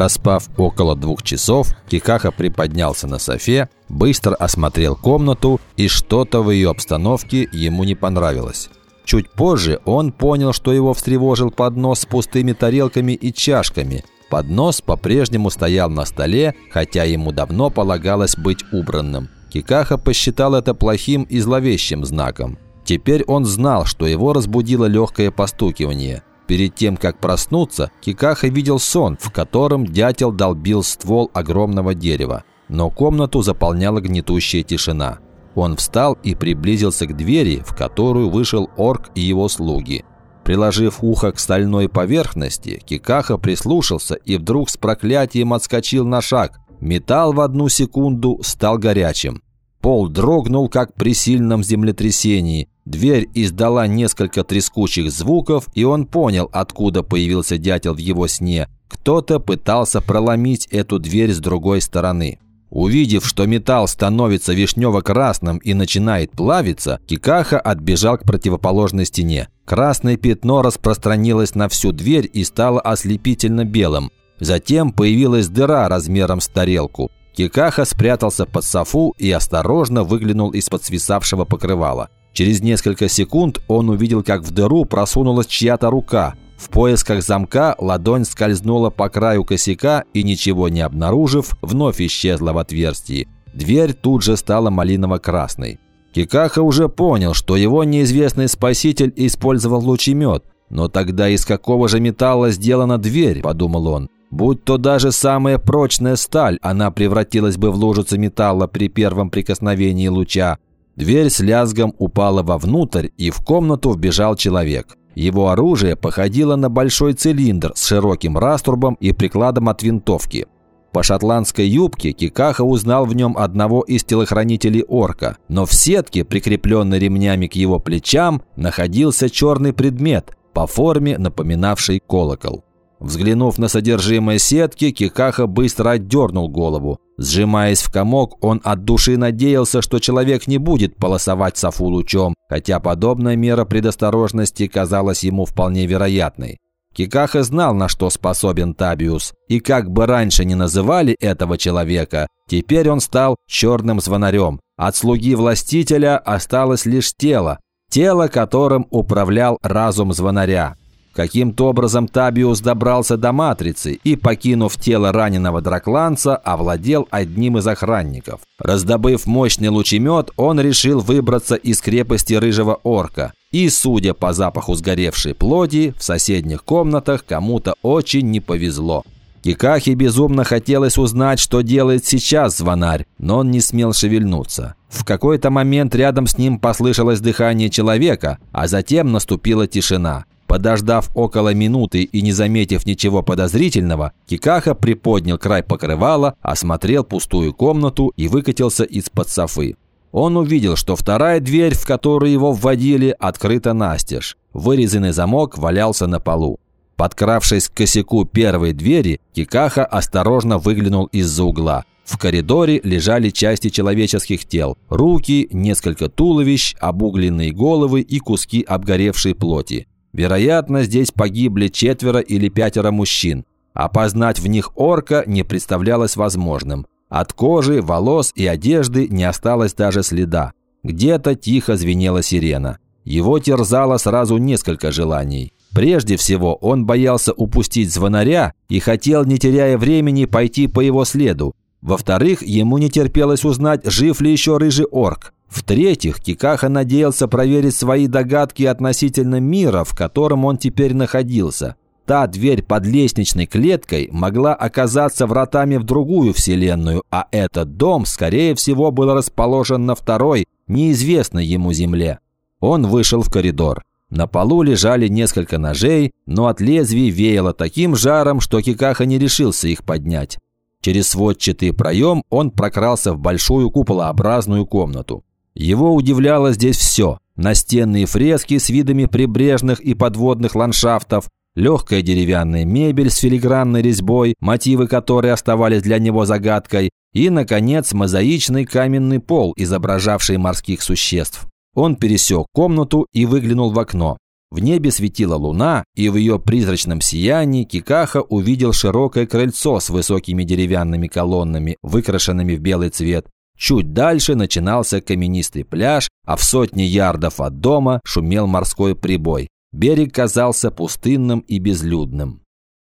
Проспав около двух часов, Кикаха приподнялся на софе, быстро осмотрел комнату, и что-то в ее обстановке ему не понравилось. Чуть позже он понял, что его встревожил поднос с пустыми тарелками и чашками. Поднос по-прежнему стоял на столе, хотя ему давно полагалось быть убранным. Кикаха посчитал это плохим и зловещим знаком. Теперь он знал, что его разбудило легкое постукивание. Перед тем, как проснуться, Кикаха видел сон, в котором дятел долбил ствол огромного дерева. Но комнату заполняла гнетущая тишина. Он встал и приблизился к двери, в которую вышел орк и его слуги. Приложив ухо к стальной поверхности, Кикаха прислушался и вдруг с проклятием отскочил на шаг. Металл в одну секунду стал горячим. Пол дрогнул, как при сильном землетрясении. Дверь издала несколько трескучих звуков, и он понял, откуда появился дятел в его сне. Кто-то пытался проломить эту дверь с другой стороны. Увидев, что металл становится вишнево-красным и начинает плавиться, Кикаха отбежал к противоположной стене. Красное пятно распространилось на всю дверь и стало ослепительно белым. Затем появилась дыра размером с тарелку. Кикаха спрятался под софу и осторожно выглянул из-под свисавшего покрывала. Через несколько секунд он увидел, как в дыру просунулась чья-то рука – в поисках замка ладонь скользнула по краю косяка и, ничего не обнаружив, вновь исчезла в отверстии. Дверь тут же стала малиново-красной. Кикаха уже понял, что его неизвестный спаситель использовал лучемет. «Но тогда из какого же металла сделана дверь?» – подумал он. Будь то даже самая прочная сталь, она превратилась бы в лужицу металла при первом прикосновении луча. Дверь с лязгом упала вовнутрь, и в комнату вбежал человек. Его оружие походило на большой цилиндр с широким раструбом и прикладом от винтовки. По шотландской юбке Кикаха узнал в нем одного из телохранителей орка, но в сетке, прикрепленной ремнями к его плечам, находился черный предмет, по форме напоминавший колокол. Взглянув на содержимое сетки, Кикаха быстро отдернул голову. Сжимаясь в комок, он от души надеялся, что человек не будет полосовать Софу лучом, хотя подобная мера предосторожности казалась ему вполне вероятной. Кикаха знал, на что способен Табиус, и как бы раньше не называли этого человека, теперь он стал черным звонарем. От слуги властителя осталось лишь тело, тело, которым управлял разум звонаря. Каким-то образом Табиус добрался до Матрицы и, покинув тело раненого дракланца, овладел одним из охранников. Раздобыв мощный лучемет, он решил выбраться из крепости Рыжего Орка. И, судя по запаху сгоревшей плоти, в соседних комнатах кому-то очень не повезло. Кикахе безумно хотелось узнать, что делает сейчас звонарь, но он не смел шевельнуться. В какой-то момент рядом с ним послышалось дыхание человека, а затем наступила тишина. Подождав около минуты и не заметив ничего подозрительного, Кикаха приподнял край покрывала, осмотрел пустую комнату и выкатился из-под софы. Он увидел, что вторая дверь, в которую его вводили, открыта настежь. Вырезанный замок валялся на полу. Подкравшись к косяку первой двери, Кикаха осторожно выглянул из-за угла. В коридоре лежали части человеческих тел. Руки, несколько туловищ, обугленные головы и куски обгоревшей плоти. Вероятно, здесь погибли четверо или пятеро мужчин. Опознать в них орка не представлялось возможным. От кожи, волос и одежды не осталось даже следа. Где-то тихо звенела сирена. Его терзало сразу несколько желаний. Прежде всего, он боялся упустить звонаря и хотел, не теряя времени, пойти по его следу. Во-вторых, ему не терпелось узнать, жив ли еще рыжий орк. В-третьих, Кикаха надеялся проверить свои догадки относительно мира, в котором он теперь находился. Та дверь под лестничной клеткой могла оказаться вратами в другую вселенную, а этот дом, скорее всего, был расположен на второй, неизвестной ему земле. Он вышел в коридор. На полу лежали несколько ножей, но от лезвий веяло таким жаром, что Кикаха не решился их поднять. Через сводчатый проем он прокрался в большую куполообразную комнату. Его удивляло здесь все. Настенные фрески с видами прибрежных и подводных ландшафтов, легкая деревянная мебель с филигранной резьбой, мотивы которой оставались для него загадкой, и, наконец, мозаичный каменный пол, изображавший морских существ. Он пересек комнату и выглянул в окно. В небе светила луна, и в ее призрачном сиянии Кикаха увидел широкое крыльцо с высокими деревянными колоннами, выкрашенными в белый цвет. Чуть дальше начинался каменистый пляж, а в сотне ярдов от дома шумел морской прибой. Берег казался пустынным и безлюдным.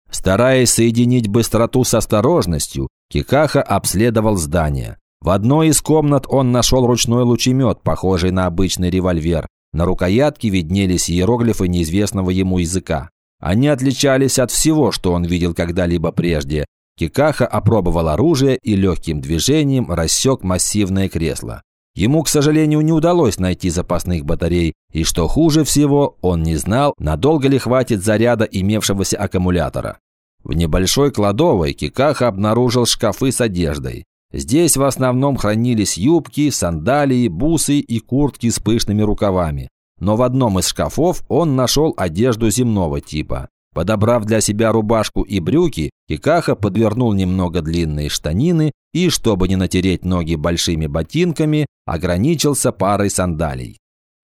Стараясь соединить быстроту с осторожностью, Кикаха обследовал здание. В одной из комнат он нашел ручной лучемет, похожий на обычный револьвер. На рукоятке виднелись иероглифы неизвестного ему языка. Они отличались от всего, что он видел когда-либо прежде. Кикаха опробовал оружие и легким движением рассек массивное кресло. Ему, к сожалению, не удалось найти запасных батарей, и что хуже всего, он не знал, надолго ли хватит заряда имевшегося аккумулятора. В небольшой кладовой Кикаха обнаружил шкафы с одеждой. Здесь в основном хранились юбки, сандалии, бусы и куртки с пышными рукавами. Но в одном из шкафов он нашел одежду земного типа. Подобрав для себя рубашку и брюки, Кикаха подвернул немного длинные штанины и, чтобы не натереть ноги большими ботинками, ограничился парой сандалий.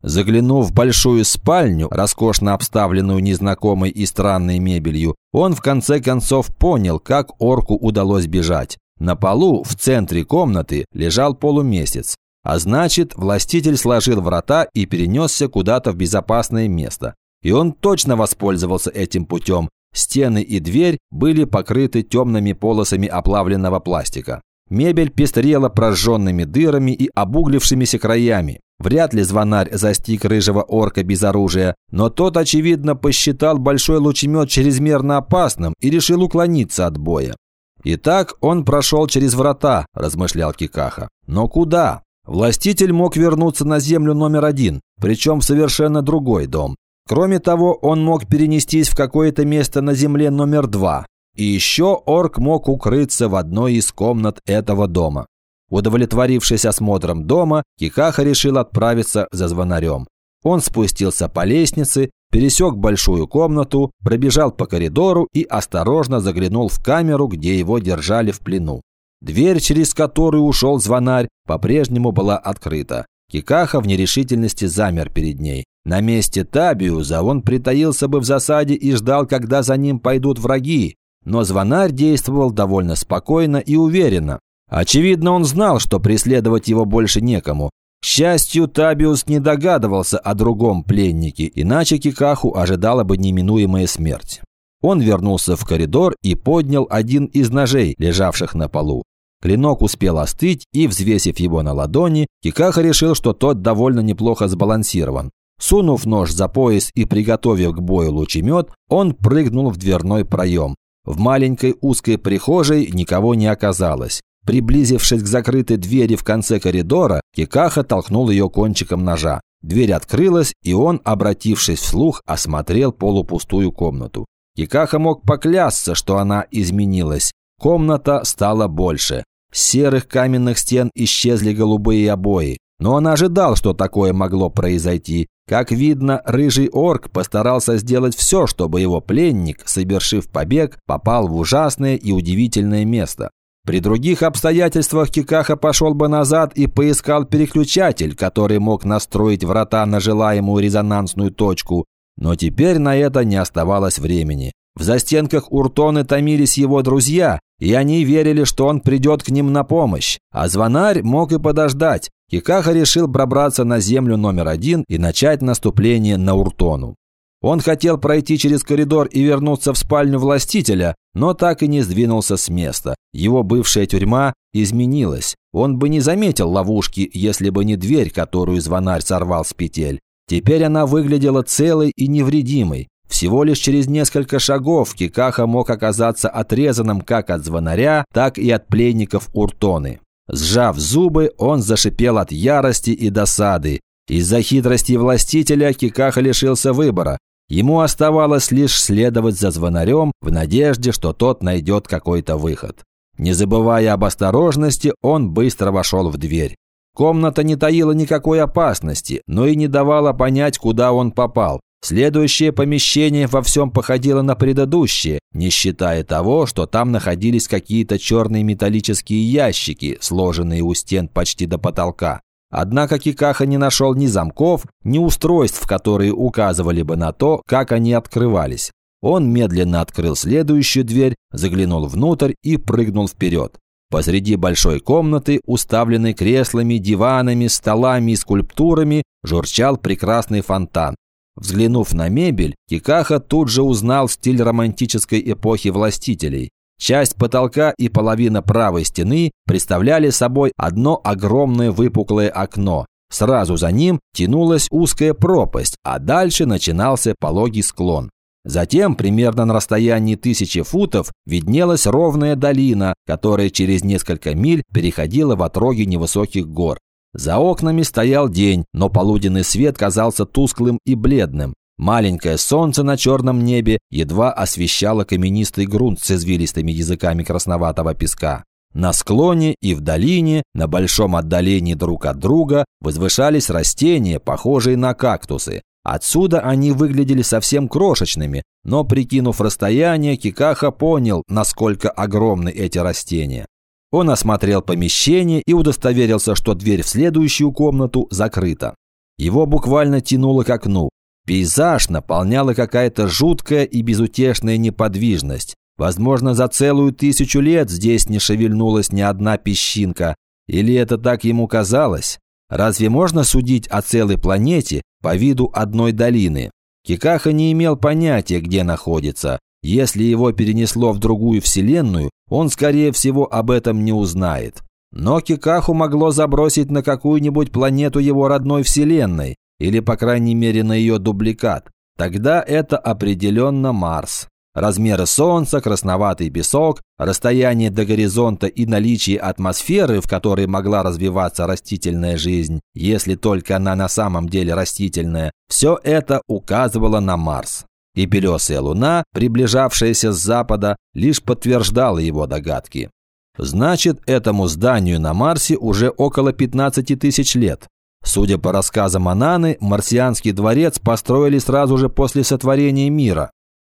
Заглянув в большую спальню, роскошно обставленную незнакомой и странной мебелью, он в конце концов понял, как орку удалось бежать. На полу в центре комнаты лежал полумесяц, а значит, властитель сложил врата и перенесся куда-то в безопасное место. И он точно воспользовался этим путем. Стены и дверь были покрыты темными полосами оплавленного пластика. Мебель пестрела прожженными дырами и обуглившимися краями. Вряд ли звонарь застиг рыжего орка без оружия, но тот, очевидно, посчитал большой лучемет чрезмерно опасным и решил уклониться от боя. «Итак, он прошел через врата», – размышлял Кикаха. «Но куда? Властитель мог вернуться на землю номер один, причем в совершенно другой дом. Кроме того, он мог перенестись в какое-то место на земле номер два. И еще орк мог укрыться в одной из комнат этого дома. Удовлетворившись осмотром дома, Кикаха решил отправиться за звонарем. Он спустился по лестнице, пересек большую комнату, пробежал по коридору и осторожно заглянул в камеру, где его держали в плену. Дверь, через которую ушел звонарь, по-прежнему была открыта. Кикаха в нерешительности замер перед ней. На месте Табиуза он притаился бы в засаде и ждал, когда за ним пойдут враги. Но звонарь действовал довольно спокойно и уверенно. Очевидно, он знал, что преследовать его больше некому, к счастью, Табиус не догадывался о другом пленнике, иначе Кикаху ожидала бы неминуемая смерть. Он вернулся в коридор и поднял один из ножей, лежавших на полу. Клинок успел остыть, и, взвесив его на ладони, Кикаха решил, что тот довольно неплохо сбалансирован. Сунув нож за пояс и приготовив к бою лучемет, он прыгнул в дверной проем. В маленькой узкой прихожей никого не оказалось. Приблизившись к закрытой двери в конце коридора, Кикаха толкнул ее кончиком ножа. Дверь открылась, и он, обратившись вслух, осмотрел полупустую комнату. Кикаха мог поклясться, что она изменилась. Комната стала больше. С серых каменных стен исчезли голубые обои. Но он ожидал, что такое могло произойти. Как видно, рыжий орк постарался сделать все, чтобы его пленник, совершив побег, попал в ужасное и удивительное место. При других обстоятельствах Кикаха пошел бы назад и поискал переключатель, который мог настроить врата на желаемую резонансную точку, но теперь на это не оставалось времени. В застенках Уртоны томились его друзья, и они верили, что он придет к ним на помощь. А звонарь мог и подождать. Кикаха решил пробраться на землю номер один и начать наступление на Уртону. Он хотел пройти через коридор и вернуться в спальню властителя, но так и не сдвинулся с места. Его бывшая тюрьма изменилась. Он бы не заметил ловушки, если бы не дверь, которую звонарь сорвал с петель. Теперь она выглядела целой и невредимой. Всего лишь через несколько шагов Кикаха мог оказаться отрезанным как от звонаря, так и от пленников Уртоны. Сжав зубы, он зашипел от ярости и досады. Из-за хитрости властителя Кикаха лишился выбора. Ему оставалось лишь следовать за звонарем в надежде, что тот найдет какой-то выход. Не забывая об осторожности, он быстро вошел в дверь. Комната не таила никакой опасности, но и не давала понять, куда он попал. Следующее помещение во всем походило на предыдущее, не считая того, что там находились какие-то черные металлические ящики, сложенные у стен почти до потолка. Однако Кикаха не нашел ни замков, ни устройств, которые указывали бы на то, как они открывались. Он медленно открыл следующую дверь, заглянул внутрь и прыгнул вперед. Посреди большой комнаты, уставленной креслами, диванами, столами и скульптурами, журчал прекрасный фонтан. Взглянув на мебель, Кикаха тут же узнал стиль романтической эпохи властителей. Часть потолка и половина правой стены представляли собой одно огромное выпуклое окно. Сразу за ним тянулась узкая пропасть, а дальше начинался пологий склон. Затем, примерно на расстоянии тысячи футов, виднелась ровная долина, которая через несколько миль переходила в отроги невысоких гор. За окнами стоял день, но полуденный свет казался тусклым и бледным. Маленькое солнце на черном небе едва освещало каменистый грунт с извилистыми языками красноватого песка. На склоне и в долине, на большом отдалении друг от друга, возвышались растения, похожие на кактусы. Отсюда они выглядели совсем крошечными, но, прикинув расстояние, Кикаха понял, насколько огромны эти растения. Он осмотрел помещение и удостоверился, что дверь в следующую комнату закрыта. Его буквально тянуло к окну. Пейзаж наполняла какая-то жуткая и безутешная неподвижность. Возможно, за целую тысячу лет здесь не шевельнулась ни одна песчинка. Или это так ему казалось? Разве можно судить о целой планете по виду одной долины? Кикаха не имел понятия, где находится. Если его перенесло в другую вселенную, он, скорее всего, об этом не узнает. Но Кикаху могло забросить на какую-нибудь планету его родной вселенной, или, по крайней мере, на ее дубликат. Тогда это определенно Марс. Размеры Солнца, красноватый песок, расстояние до горизонта и наличие атмосферы, в которой могла развиваться растительная жизнь, если только она на самом деле растительная, все это указывало на Марс. И белесая луна, приближавшаяся с запада, лишь подтверждала его догадки. Значит, этому зданию на Марсе уже около 15 тысяч лет. Судя по рассказам Ананы, марсианский дворец построили сразу же после сотворения мира.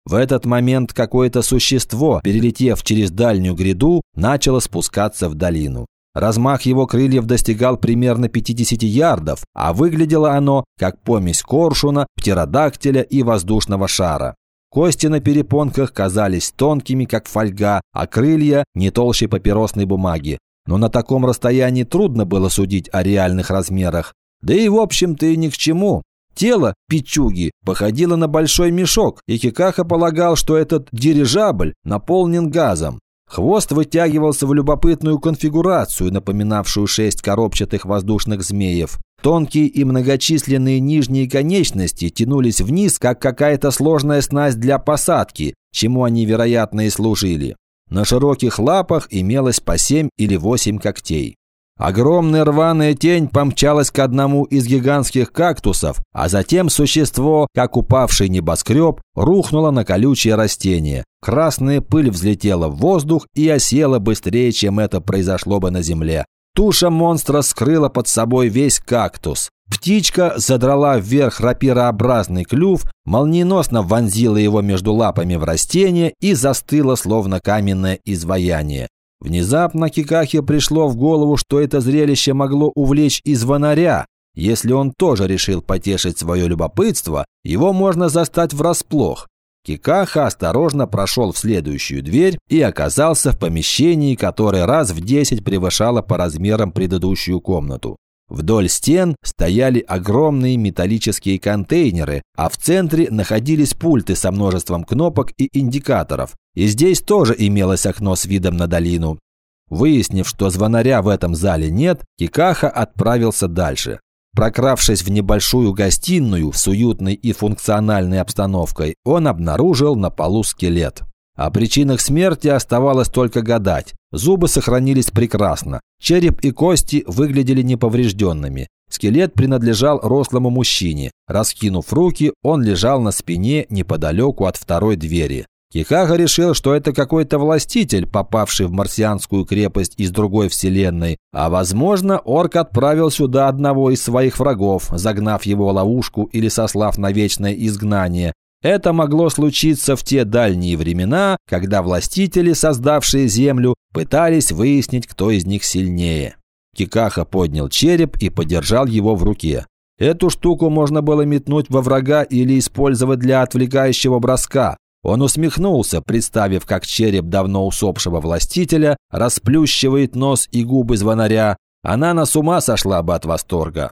В этот момент какое-то существо, перелетев через дальнюю гряду, начало спускаться в долину. Размах его крыльев достигал примерно 50 ярдов, а выглядело оно как помесь коршуна, птеродактиля и воздушного шара. Кости на перепонках казались тонкими, как фольга, а крылья не толще папиросной бумаги. Но на таком расстоянии трудно было судить о реальных размерах. Да и в общем-то и ни к чему. Тело Пичуги походило на большой мешок, и Кикаха полагал, что этот дирижабль наполнен газом. Хвост вытягивался в любопытную конфигурацию, напоминавшую шесть коробчатых воздушных змеев. Тонкие и многочисленные нижние конечности тянулись вниз, как какая-то сложная снасть для посадки, чему они, вероятно, и служили. На широких лапах имелось по семь или восемь когтей. Огромная рваная тень помчалась к одному из гигантских кактусов, а затем существо, как упавший небоскреб, рухнуло на колючее растение. Красная пыль взлетела в воздух и осела быстрее, чем это произошло бы на земле. Туша монстра скрыла под собой весь кактус. Птичка задрала вверх рапирообразный клюв, молниеносно вонзила его между лапами в растение и застыла, словно каменное изваяние. Внезапно Кикахе пришло в голову, что это зрелище могло увлечь и звонаря. Если он тоже решил потешить свое любопытство, его можно застать врасплох. Кикаха осторожно прошел в следующую дверь и оказался в помещении, которое раз в десять превышало по размерам предыдущую комнату. Вдоль стен стояли огромные металлические контейнеры, а в центре находились пульты со множеством кнопок и индикаторов. И здесь тоже имелось окно с видом на долину. Выяснив, что звонаря в этом зале нет, Кикаха отправился дальше. Прокравшись в небольшую гостиную с уютной и функциональной обстановкой, он обнаружил на полу скелет. О причинах смерти оставалось только гадать. Зубы сохранились прекрасно. Череп и кости выглядели неповрежденными. Скелет принадлежал рослому мужчине. Раскинув руки, он лежал на спине неподалеку от второй двери. Кихага решил, что это какой-то властитель, попавший в марсианскую крепость из другой вселенной, а возможно, орк отправил сюда одного из своих врагов, загнав его в ловушку или сослав на вечное изгнание. Это могло случиться в те дальние времена, когда властители, создавшие Землю, пытались выяснить, кто из них сильнее. Кикаха поднял череп и подержал его в руке. Эту штуку можно было метнуть во врага или использовать для отвлекающего броска. Он усмехнулся, представив, как череп давно усопшего властителя расплющивает нос и губы звонаря. Она на с ума сошла бы от восторга.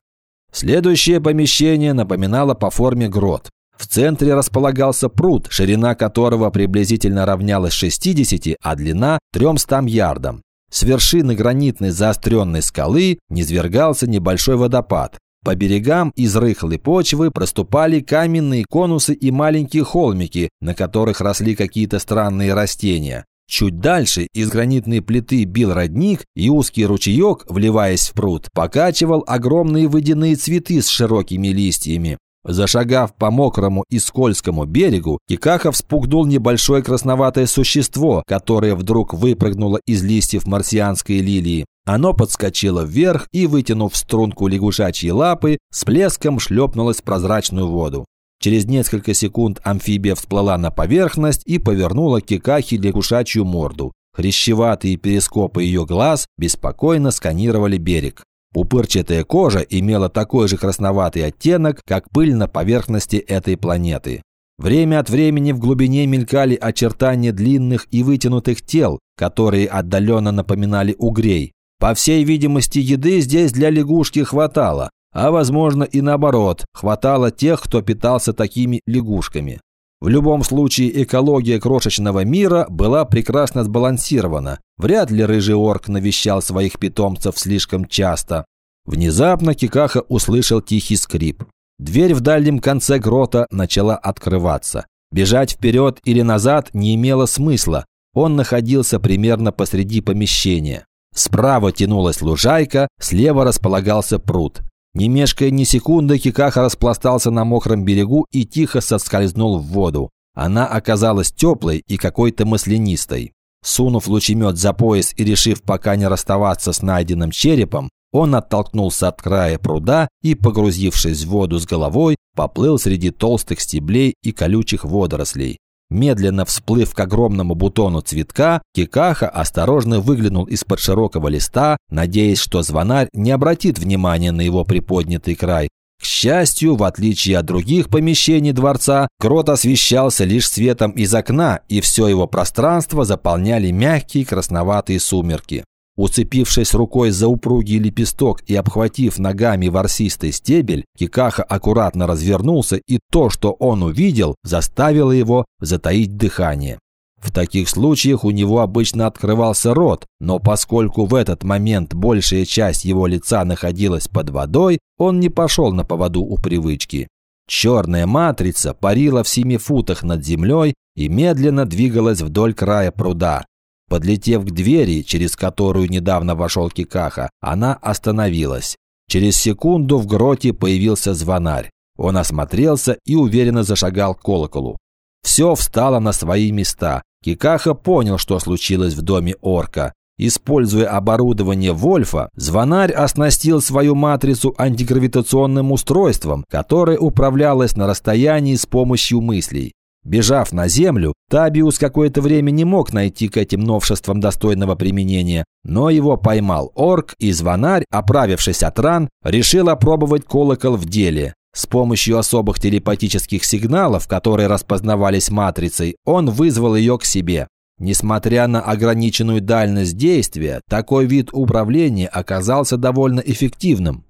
Следующее помещение напоминало по форме грот. В центре располагался пруд, ширина которого приблизительно равнялась 60, а длина – 300 ярдам. С вершины гранитной заостренной скалы низвергался небольшой водопад. По берегам из рыхлой почвы проступали каменные конусы и маленькие холмики, на которых росли какие-то странные растения. Чуть дальше из гранитной плиты бил родник, и узкий ручеек, вливаясь в пруд, покачивал огромные водяные цветы с широкими листьями. Зашагав по мокрому и скользкому берегу, Кикахов спугнул небольшое красноватое существо, которое вдруг выпрыгнуло из листьев марсианской лилии. Оно подскочило вверх и, вытянув струнку лягушачьей лапы, с плеском шлепнулось в прозрачную воду. Через несколько секунд амфибия всплыла на поверхность и повернула Кикахи лягушачью морду. Хрящеватые перископы ее глаз беспокойно сканировали берег. Пупырчатая кожа имела такой же красноватый оттенок, как пыль на поверхности этой планеты. Время от времени в глубине мелькали очертания длинных и вытянутых тел, которые отдаленно напоминали угрей. По всей видимости, еды здесь для лягушки хватало, а возможно и наоборот, хватало тех, кто питался такими лягушками. В любом случае экология крошечного мира была прекрасно сбалансирована. Вряд ли рыжий орк навещал своих питомцев слишком часто. Внезапно Кикаха услышал тихий скрип. Дверь в дальнем конце грота начала открываться. Бежать вперед или назад не имело смысла. Он находился примерно посреди помещения. Справа тянулась лужайка, слева располагался пруд. Не мешкая ни секунды, Кикаха распластался на мокром берегу и тихо соскользнул в воду. Она оказалась теплой и какой-то маслянистой. Сунув лучемет за пояс и решив пока не расставаться с найденным черепом, он оттолкнулся от края пруда и, погрузившись в воду с головой, поплыл среди толстых стеблей и колючих водорослей. Медленно всплыв к огромному бутону цветка, Кикаха осторожно выглянул из-под широкого листа, надеясь, что звонарь не обратит внимания на его приподнятый край. К счастью, в отличие от других помещений дворца, крот освещался лишь светом из окна, и все его пространство заполняли мягкие красноватые сумерки. Уцепившись рукой за упругий лепесток и обхватив ногами ворсистый стебель, Кикаха аккуратно развернулся, и то, что он увидел, заставило его затаить дыхание. В таких случаях у него обычно открывался рот, но поскольку в этот момент большая часть его лица находилась под водой, он не пошел на поводу у привычки. Черная матрица парила в семи футах над землей и медленно двигалась вдоль края пруда. Подлетев к двери, через которую недавно вошел Кикаха, она остановилась. Через секунду в гроте появился звонарь. Он осмотрелся и уверенно зашагал к колоколу. Все встало на свои места. Кикаха понял, что случилось в доме орка. Используя оборудование Вольфа, звонарь оснастил свою матрицу антигравитационным устройством, которое управлялось на расстоянии с помощью мыслей. Бежав на землю, Табиус какое-то время не мог найти к этим новшествам достойного применения, но его поймал орк, и звонарь, оправившись от ран, решил опробовать колокол в деле. С помощью особых телепатических сигналов, которые распознавались матрицей, он вызвал ее к себе. Несмотря на ограниченную дальность действия, такой вид управления оказался довольно эффективным.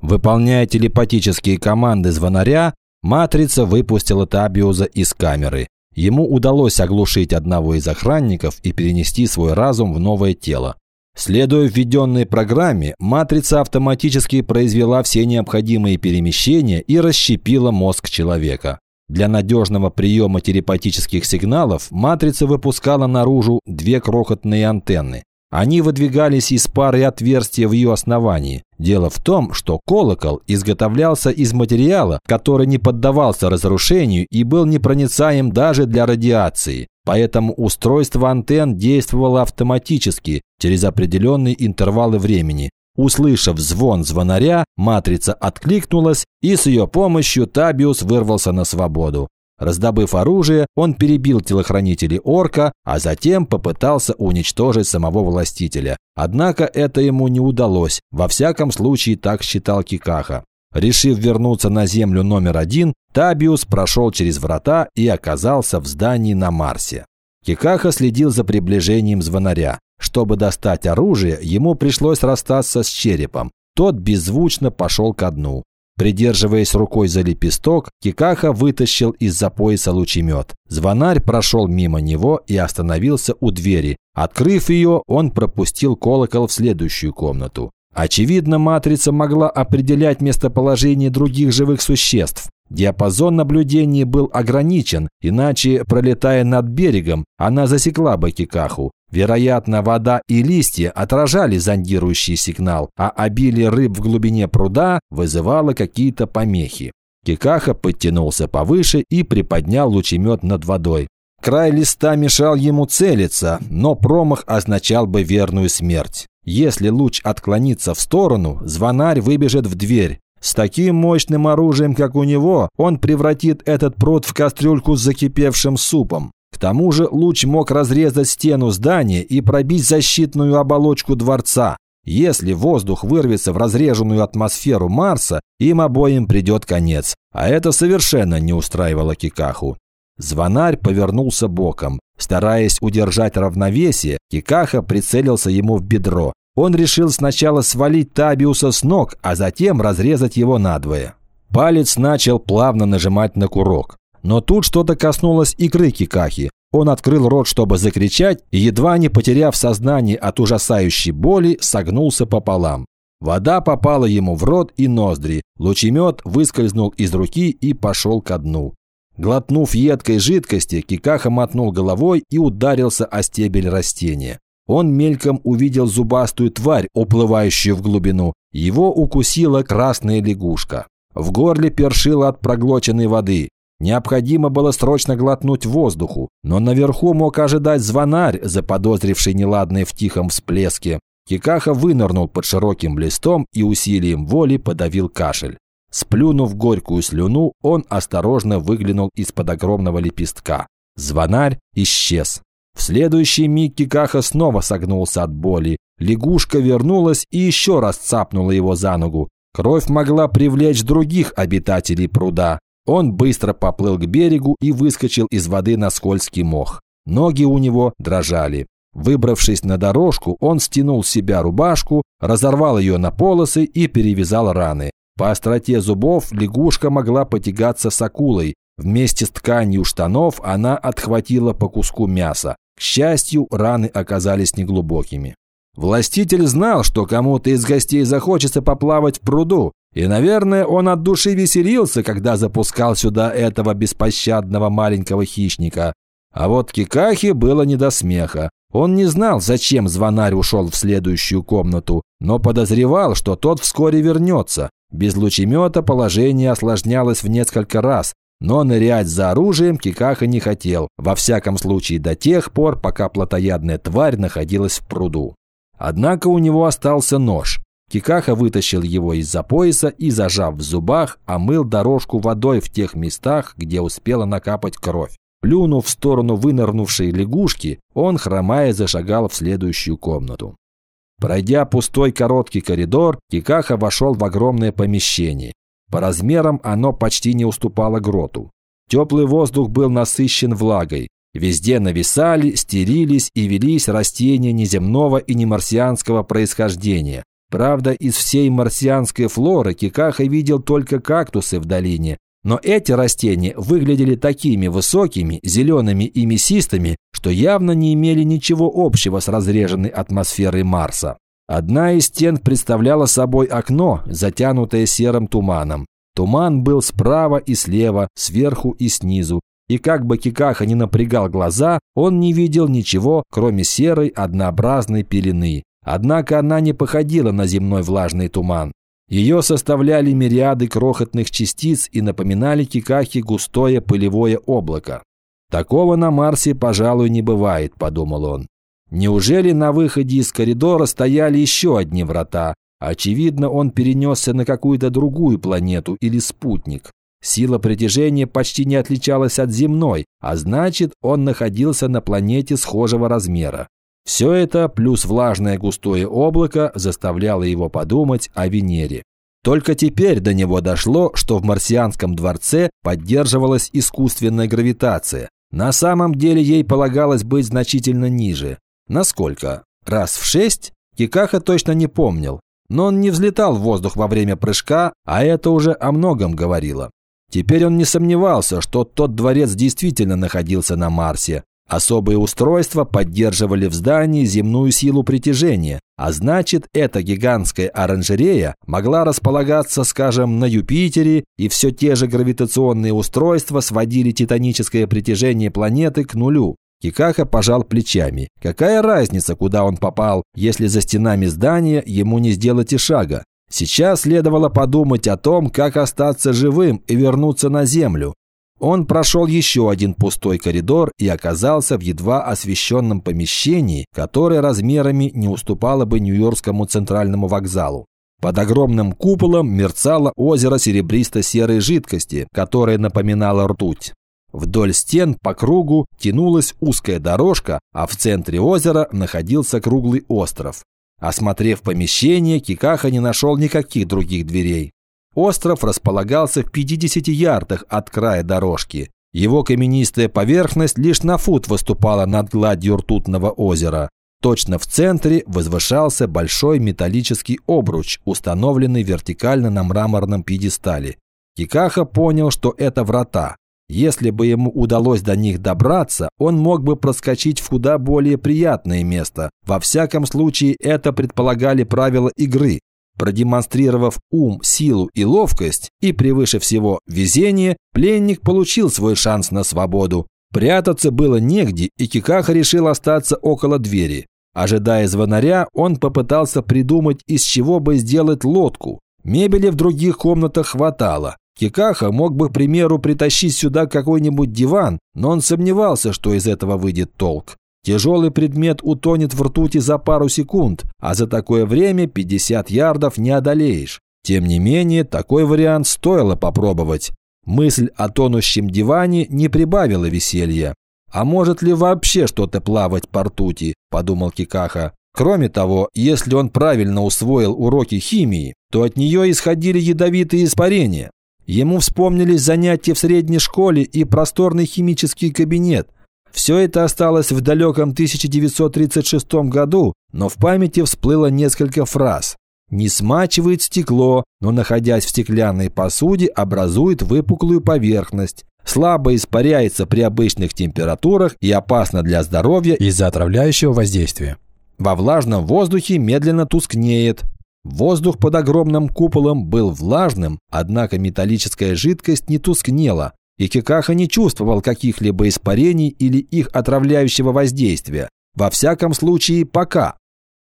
Выполняя телепатические команды звонаря, Матрица выпустила Табиуза из камеры. Ему удалось оглушить одного из охранников и перенести свой разум в новое тело. Следуя введенной программе, матрица автоматически произвела все необходимые перемещения и расщепила мозг человека. Для надежного приема телепатических сигналов матрица выпускала наружу две крохотные антенны. Они выдвигались из пары отверстий в ее основании. Дело в том, что колокол изготовлялся из материала, который не поддавался разрушению и был непроницаем даже для радиации. Поэтому устройство антенн действовало автоматически, через определенные интервалы времени. Услышав звон звонаря, матрица откликнулась, и с ее помощью Табиус вырвался на свободу. Раздобыв оружие, он перебил телохранителей орка, а затем попытался уничтожить самого властителя. Однако это ему не удалось, во всяком случае так считал Кикаха. Решив вернуться на Землю номер один, Табиус прошел через врата и оказался в здании на Марсе. Кикаха следил за приближением звонаря. Чтобы достать оружие, ему пришлось расстаться с черепом. Тот беззвучно пошел ко дну. Придерживаясь рукой за лепесток, Кикаха вытащил из-за пояса лучемет. Звонарь прошел мимо него и остановился у двери. Открыв ее, он пропустил колокол в следующую комнату. Очевидно, матрица могла определять местоположение других живых существ. Диапазон наблюдений был ограничен, иначе, пролетая над берегом, она засекла бы Кикаху. Вероятно, вода и листья отражали зондирующий сигнал, а обилие рыб в глубине пруда вызывало какие-то помехи. Кикаха подтянулся повыше и приподнял лучемет над водой. Край листа мешал ему целиться, но промах означал бы верную смерть. Если луч отклонится в сторону, звонарь выбежит в дверь. С таким мощным оружием, как у него, он превратит этот пруд в кастрюльку с закипевшим супом. К тому же луч мог разрезать стену здания и пробить защитную оболочку дворца. Если воздух вырвется в разреженную атмосферу Марса, им обоим придет конец. А это совершенно не устраивало Кикаху. Звонарь повернулся боком. Стараясь удержать равновесие, Кикаха прицелился ему в бедро. Он решил сначала свалить Табиуса с ног, а затем разрезать его надвое. Палец начал плавно нажимать на курок. Но тут что-то коснулось икры Кикахи. Он открыл рот, чтобы закричать, и, едва не потеряв сознание от ужасающей боли, согнулся пополам. Вода попала ему в рот и ноздри. Лучемет выскользнул из руки и пошел ко дну. Глотнув едкой жидкости, Кикаха мотнул головой и ударился о стебель растения. Он мельком увидел зубастую тварь, уплывающую в глубину. Его укусила красная лягушка. В горле першило от проглоченной воды. Необходимо было срочно глотнуть воздуху, но наверху мог ожидать звонарь, заподозривший неладное в тихом всплеске. Кикаха вынырнул под широким листом и усилием воли подавил кашель. Сплюнув горькую слюну, он осторожно выглянул из-под огромного лепестка. Звонарь исчез. В следующий миг Кикаха снова согнулся от боли. Лягушка вернулась и еще раз цапнула его за ногу. Кровь могла привлечь других обитателей пруда. Он быстро поплыл к берегу и выскочил из воды на скользкий мох. Ноги у него дрожали. Выбравшись на дорожку, он стянул с себя рубашку, разорвал ее на полосы и перевязал раны. По остроте зубов лягушка могла потягаться с акулой. Вместе с тканью штанов она отхватила по куску мяса. К счастью, раны оказались неглубокими. Властитель знал, что кому-то из гостей захочется поплавать в пруду, и, наверное, он от души веселился, когда запускал сюда этого беспощадного маленького хищника. А вот Кикахе было не до смеха. Он не знал, зачем звонарь ушел в следующую комнату, но подозревал, что тот вскоре вернется. Без лучемета положение осложнялось в несколько раз, но нырять за оружием Кикаха не хотел, во всяком случае до тех пор, пока плотоядная тварь находилась в пруду. Однако у него остался нож. Кикаха вытащил его из-за пояса и, зажав в зубах, омыл дорожку водой в тех местах, где успела накапать кровь. Плюнув в сторону вынырнувшей лягушки, он, хромая, зашагал в следующую комнату. Пройдя пустой короткий коридор, Кикаха вошел в огромное помещение. По размерам оно почти не уступало гроту. Теплый воздух был насыщен влагой. Везде нависали, стерились и велись растения неземного и немарсианского происхождения. Правда, из всей марсианской флоры Кикаха видел только кактусы в долине, но эти растения выглядели такими высокими, зелеными и мясистыми, что явно не имели ничего общего с разреженной атмосферой Марса. Одна из стен представляла собой окно, затянутое серым туманом. Туман был справа и слева, сверху и снизу, и как бы Кикаха не напрягал глаза, он не видел ничего, кроме серой однообразной пелены. Однако она не походила на земной влажный туман. Ее составляли мириады крохотных частиц и напоминали Кикахе густое пылевое облако. «Такого на Марсе, пожалуй, не бывает», – подумал он. Неужели на выходе из коридора стояли еще одни врата? Очевидно, он перенесся на какую-то другую планету или спутник. Сила притяжения почти не отличалась от земной, а значит, он находился на планете схожего размера. Все это, плюс влажное густое облако, заставляло его подумать о Венере. Только теперь до него дошло, что в марсианском дворце поддерживалась искусственная гравитация. На самом деле ей полагалось быть значительно ниже. Насколько? Раз в шесть? Кикаха точно не помнил. Но он не взлетал в воздух во время прыжка, а это уже о многом говорило. Теперь он не сомневался, что тот дворец действительно находился на Марсе. Особые устройства поддерживали в здании земную силу притяжения, а значит, эта гигантская оранжерея могла располагаться, скажем, на Юпитере, и все те же гравитационные устройства сводили титаническое притяжение планеты к нулю. Кикаха пожал плечами. Какая разница, куда он попал, если за стенами здания ему не сделать и шага? Сейчас следовало подумать о том, как остаться живым и вернуться на Землю. Он прошел еще один пустой коридор и оказался в едва освещенном помещении, которое размерами не уступало бы Нью-Йоркскому центральному вокзалу. Под огромным куполом мерцало озеро серебристо-серой жидкости, которое напоминало ртуть. Вдоль стен по кругу тянулась узкая дорожка, а в центре озера находился круглый остров. Осмотрев помещение, Кикаха не нашел никаких других дверей. Остров располагался в 50 ярдах от края дорожки. Его каменистая поверхность лишь на фут выступала над гладью ртутного озера. Точно в центре возвышался большой металлический обруч, установленный вертикально на мраморном пьедестале. Кикаха понял, что это врата. Если бы ему удалось до них добраться, он мог бы проскочить в куда более приятное место. Во всяком случае, это предполагали правила игры. Продемонстрировав ум, силу и ловкость, и превыше всего везение, пленник получил свой шанс на свободу. Прятаться было негде, и Кикаха решил остаться около двери. Ожидая звонаря, он попытался придумать, из чего бы сделать лодку. Мебели в других комнатах хватало. Кикаха мог бы, к примеру, притащить сюда какой-нибудь диван, но он сомневался, что из этого выйдет толк. Тяжелый предмет утонет в ртути за пару секунд, а за такое время 50 ярдов не одолеешь. Тем не менее, такой вариант стоило попробовать. Мысль о тонущем диване не прибавила веселья. «А может ли вообще что-то плавать по ртути?» – подумал Кикаха. Кроме того, если он правильно усвоил уроки химии, то от нее исходили ядовитые испарения. Ему вспомнились занятия в средней школе и просторный химический кабинет. Все это осталось в далеком 1936 году, но в памяти всплыло несколько фраз. Не смачивает стекло, но, находясь в стеклянной посуде, образует выпуклую поверхность. Слабо испаряется при обычных температурах и опасно для здоровья из-за отравляющего воздействия. Во влажном воздухе медленно тускнеет, Воздух под огромным куполом был влажным, однако металлическая жидкость не тускнела, и Кикаха не чувствовал каких-либо испарений или их отравляющего воздействия. Во всяком случае, пока.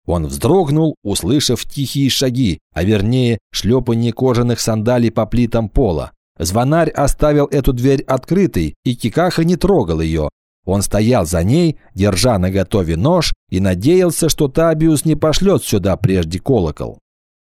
Он вздрогнул, услышав тихие шаги, а вернее, шлепанье кожаных сандалий по плитам пола. Звонарь оставил эту дверь открытой, и Кикаха не трогал ее. Он стоял за ней, держа наготове нож, и надеялся, что Табиус не пошлет сюда прежде колокол.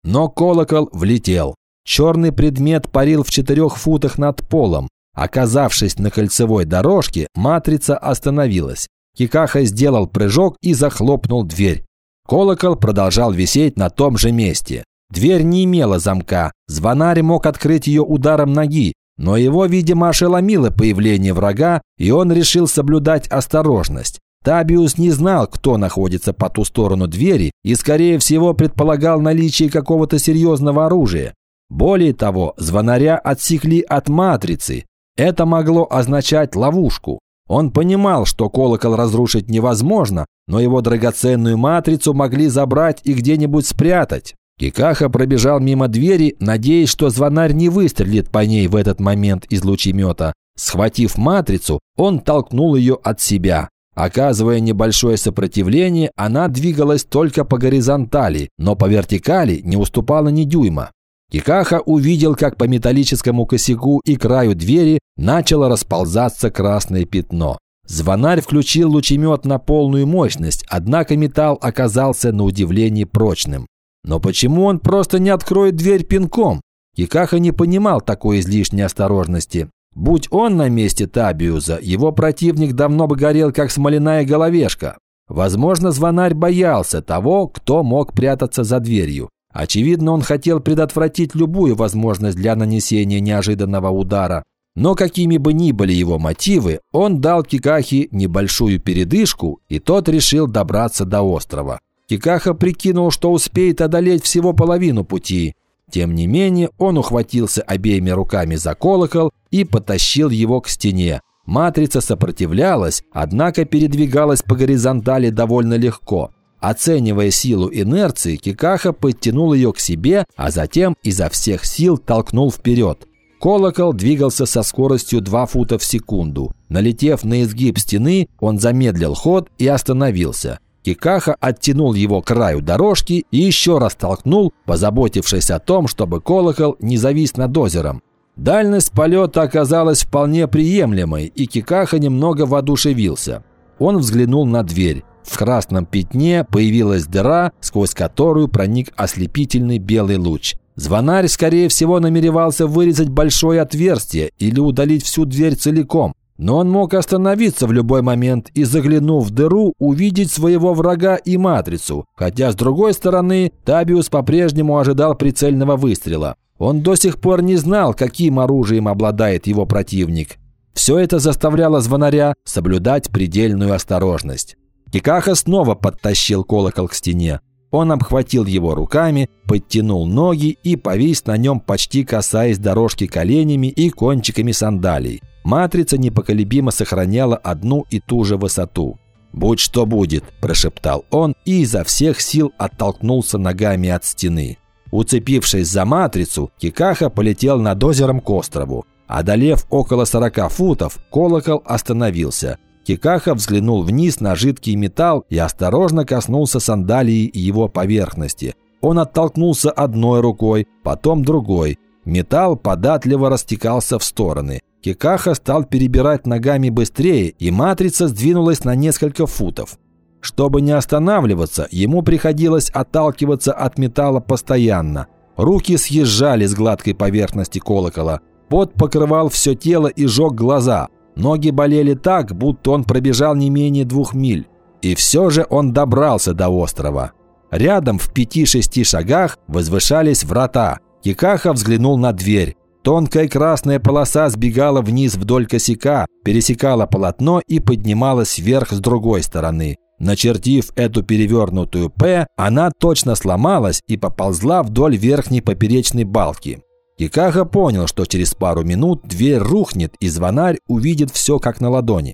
Но колокол влетел. Черный предмет парил в четырех футах над полом. Оказавшись на кольцевой дорожке, матрица остановилась. Кикаха сделал прыжок и захлопнул дверь. Колокол продолжал висеть на том же месте. Дверь не имела замка, звонарь мог открыть ее ударом ноги, но его, видимо, ошеломило появление врага, и он решил соблюдать осторожность. Табиус не знал, кто находится по ту сторону двери и, скорее всего, предполагал наличие какого-то серьезного оружия. Более того, звонаря отсекли от матрицы. Это могло означать ловушку. Он понимал, что колокол разрушить невозможно, но его драгоценную матрицу могли забрать и где-нибудь спрятать. Кикаха пробежал мимо двери, надеясь, что звонарь не выстрелит по ней в этот момент из лучемета. Схватив матрицу, он толкнул ее от себя. Оказывая небольшое сопротивление, она двигалась только по горизонтали, но по вертикали не уступала ни дюйма. Кикаха увидел, как по металлическому косяку и краю двери начало расползаться красное пятно. Звонарь включил лучемет на полную мощность, однако металл оказался на удивление прочным. Но почему он просто не откроет дверь пинком? Кикаха не понимал такой излишней осторожности. Будь он на месте Табиуза, его противник давно бы горел, как смоляная головешка. Возможно, звонарь боялся того, кто мог прятаться за дверью. Очевидно, он хотел предотвратить любую возможность для нанесения неожиданного удара. Но какими бы ни были его мотивы, он дал Кикахи небольшую передышку, и тот решил добраться до острова. Кикаха прикинул, что успеет одолеть всего половину пути. Тем не менее, он ухватился обеими руками за колокол и потащил его к стене. Матрица сопротивлялась, однако передвигалась по горизонтали довольно легко. Оценивая силу инерции, Кикаха подтянул ее к себе, а затем изо всех сил толкнул вперед. Колокол двигался со скоростью 2 фута в секунду. Налетев на изгиб стены, он замедлил ход и остановился. Кикаха оттянул его к краю дорожки и еще раз толкнул, позаботившись о том, чтобы колокол не завис над озером. Дальность полета оказалась вполне приемлемой, и Кикаха немного воодушевился. Он взглянул на дверь. В красном пятне появилась дыра, сквозь которую проник ослепительный белый луч. Звонарь, скорее всего, намеревался вырезать большое отверстие или удалить всю дверь целиком. Но он мог остановиться в любой момент и, заглянув в дыру, увидеть своего врага и матрицу. Хотя, с другой стороны, Табиус по-прежнему ожидал прицельного выстрела. Он до сих пор не знал, каким оружием обладает его противник. Все это заставляло звонаря соблюдать предельную осторожность. Кикаха снова подтащил колокол к стене. Он обхватил его руками, подтянул ноги и повис на нем, почти касаясь дорожки коленями и кончиками сандалий. Матрица непоколебимо сохраняла одну и ту же высоту. «Будь что будет», – прошептал он и изо всех сил оттолкнулся ногами от стены. Уцепившись за матрицу, Кикаха полетел над озером к острову. Одолев около 40 футов, колокол остановился – Кикаха взглянул вниз на жидкий металл и осторожно коснулся сандалии его поверхности. Он оттолкнулся одной рукой, потом другой. Металл податливо растекался в стороны. Кикаха стал перебирать ногами быстрее, и матрица сдвинулась на несколько футов. Чтобы не останавливаться, ему приходилось отталкиваться от металла постоянно. Руки съезжали с гладкой поверхности колокола. Пот покрывал все тело и жег глаза – Ноги болели так, будто он пробежал не менее двух миль. И все же он добрался до острова. Рядом в пяти-шести шагах возвышались врата. Кикаха взглянул на дверь. Тонкая красная полоса сбегала вниз вдоль косяка, пересекала полотно и поднималась вверх с другой стороны. Начертив эту перевернутую «П», она точно сломалась и поползла вдоль верхней поперечной балки. Кикаха понял, что через пару минут дверь рухнет, и звонарь увидит все как на ладони.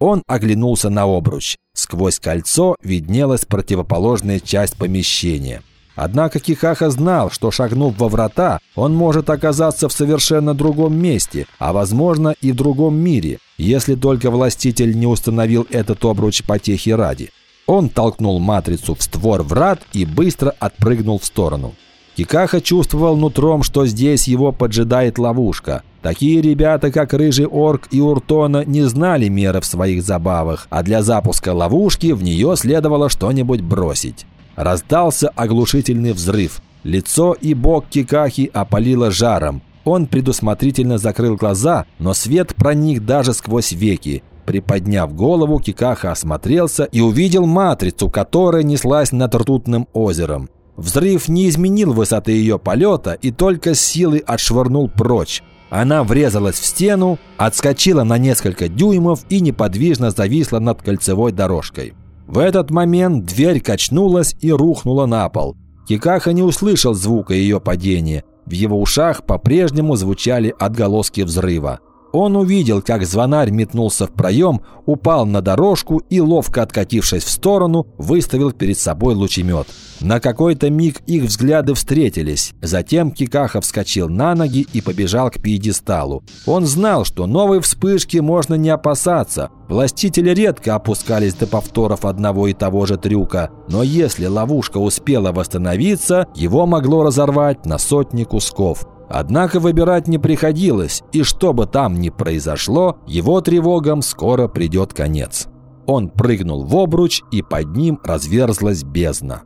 Он оглянулся на обруч. Сквозь кольцо виднелась противоположная часть помещения. Однако Кикаха знал, что шагнув во врата, он может оказаться в совершенно другом месте, а возможно и в другом мире, если только властитель не установил этот обруч потехи ради. Он толкнул матрицу в створ врат и быстро отпрыгнул в сторону. Кикаха чувствовал нутром, что здесь его поджидает ловушка. Такие ребята, как Рыжий Орк и Уртона, не знали меры в своих забавах, а для запуска ловушки в нее следовало что-нибудь бросить. Раздался оглушительный взрыв. Лицо и бок Кикахи опалило жаром. Он предусмотрительно закрыл глаза, но свет проник даже сквозь веки. Приподняв голову, Кикаха осмотрелся и увидел матрицу, которая неслась над ртутным озером. Взрыв не изменил высоты ее полета и только силой отшвырнул прочь. Она врезалась в стену, отскочила на несколько дюймов и неподвижно зависла над кольцевой дорожкой. В этот момент дверь качнулась и рухнула на пол. Кикаха не услышал звука ее падения. В его ушах по-прежнему звучали отголоски взрыва. Он увидел, как звонарь метнулся в проем, упал на дорожку и, ловко откатившись в сторону, выставил перед собой лучемет. На какой-то миг их взгляды встретились. Затем Кикаха вскочил на ноги и побежал к пьедесталу. Он знал, что новой вспышки можно не опасаться. Властители редко опускались до повторов одного и того же трюка. Но если ловушка успела восстановиться, его могло разорвать на сотни кусков. Однако выбирать не приходилось, и что бы там ни произошло, его тревогам скоро придет конец. Он прыгнул в обруч, и под ним разверзлась бездна.